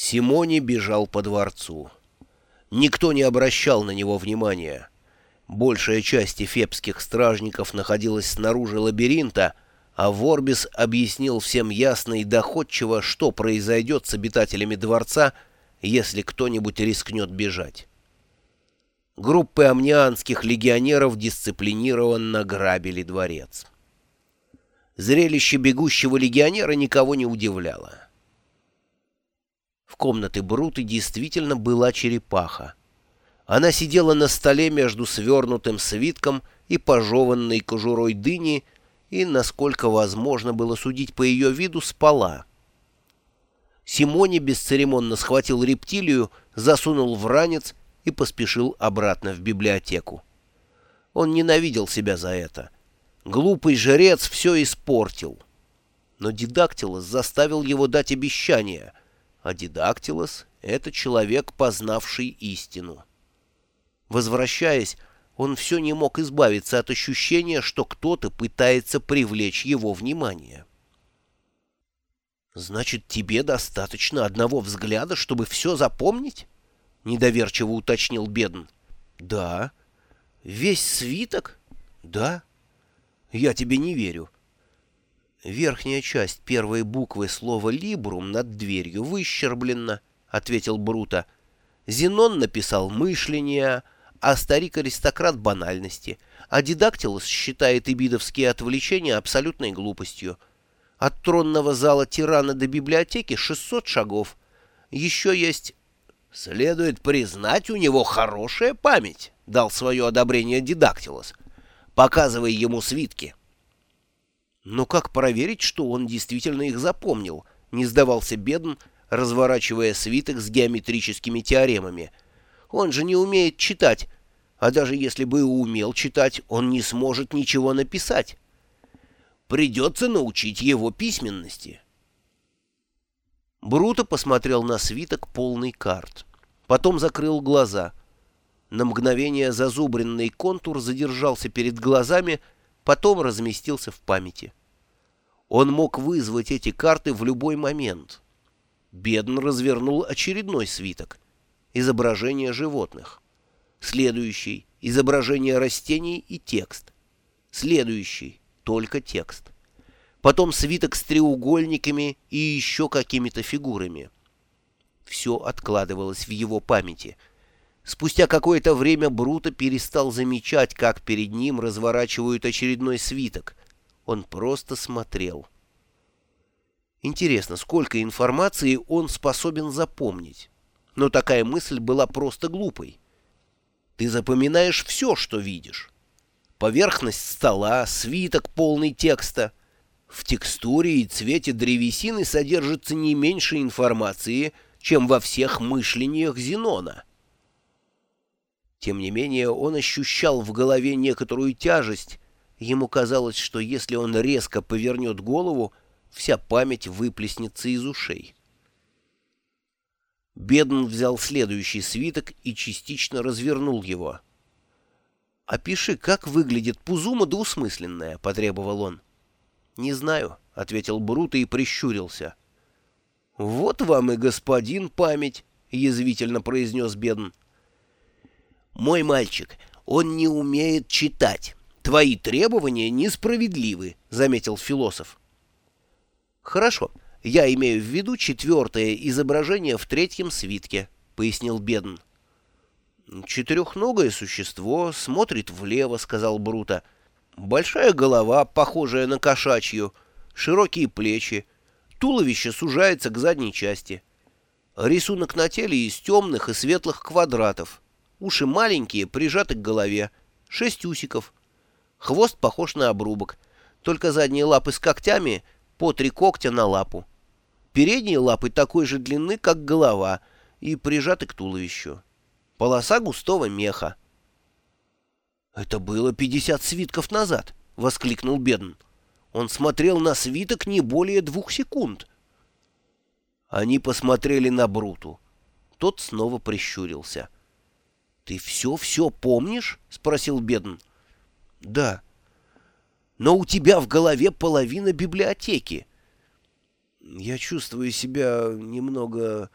Симони бежал по дворцу. Никто не обращал на него внимания. Большая часть эфепских стражников находилась снаружи лабиринта, а Ворбис объяснил всем ясно и доходчиво, что произойдет с обитателями дворца, если кто-нибудь рискнет бежать. Группы амнианских легионеров дисциплинированно грабили дворец. Зрелище бегущего легионера никого не удивляло. В комнате Бруты действительно была черепаха. Она сидела на столе между свернутым свитком и пожеванной кожурой дыни и, насколько возможно было судить по ее виду, спала. Симоне бесцеремонно схватил рептилию, засунул в ранец и поспешил обратно в библиотеку. Он ненавидел себя за это. Глупый жрец все испортил. Но Дидактилос заставил его дать обещание — а Дидактилос — это человек, познавший истину. Возвращаясь, он все не мог избавиться от ощущения, что кто-то пытается привлечь его внимание. «Значит, тебе достаточно одного взгляда, чтобы все запомнить?» — недоверчиво уточнил Бедн. «Да». «Весь свиток?» «Да». «Я тебе не верю». «Верхняя часть первой буквы слова «либрум» над дверью выщерблена», — ответил Брута. «Зенон написал «мышление», а старик-аристократ — банальности, а Дидактилос считает ибидовские отвлечения абсолютной глупостью. От тронного зала тирана до библиотеки 600 шагов. Еще есть... «Следует признать, у него хорошая память», — дал свое одобрение Дидактилос. «Показывай ему свитки». Но как проверить, что он действительно их запомнил? Не сдавался Бедн, разворачивая свиток с геометрическими теоремами. Он же не умеет читать, а даже если бы и умел читать, он не сможет ничего написать. Придется научить его письменности. Бруто посмотрел на свиток полный карт. Потом закрыл глаза. На мгновение зазубренный контур задержался перед глазами, потом разместился в памяти. Он мог вызвать эти карты в любой момент. Бедн развернул очередной свиток. Изображение животных. Следующий — изображение растений и текст. Следующий — только текст. Потом свиток с треугольниками и еще какими-то фигурами. Все откладывалось в его памяти. Спустя какое-то время Бруто перестал замечать, как перед ним разворачивают очередной свиток — он просто смотрел. Интересно, сколько информации он способен запомнить? Но такая мысль была просто глупой. Ты запоминаешь все, что видишь. Поверхность стола, свиток полный текста. В текстуре и цвете древесины содержится не меньше информации, чем во всех мышлениях Зенона. Тем не менее, он ощущал в голове некоторую тяжесть, Ему казалось, что если он резко повернет голову, вся память выплеснется из ушей. Бедн взял следующий свиток и частично развернул его. «Опиши, как выглядит Пузума двусмысленная», — потребовал он. «Не знаю», — ответил Бруто и прищурился. «Вот вам и господин память», — язвительно произнес Бедн. «Мой мальчик, он не умеет читать». «Твои требования несправедливы», — заметил философ. «Хорошо, я имею в виду четвертое изображение в третьем свитке», — пояснил Бедн. «Четырехногое существо смотрит влево», — сказал Брута. «Большая голова, похожая на кошачью, широкие плечи, туловище сужается к задней части. Рисунок на теле из темных и светлых квадратов, уши маленькие, прижаты к голове, шесть усиков». Хвост похож на обрубок, только задние лапы с когтями по три когтя на лапу. Передние лапы такой же длины, как голова, и прижаты к туловищу. Полоса густого меха. «Это было пятьдесят свитков назад», — воскликнул Бедн. «Он смотрел на свиток не более двух секунд». Они посмотрели на Бруту. Тот снова прищурился. «Ты все-все помнишь?» — спросил Бедн. Да. Но у тебя в голове половина библиотеки. Я чувствую себя немного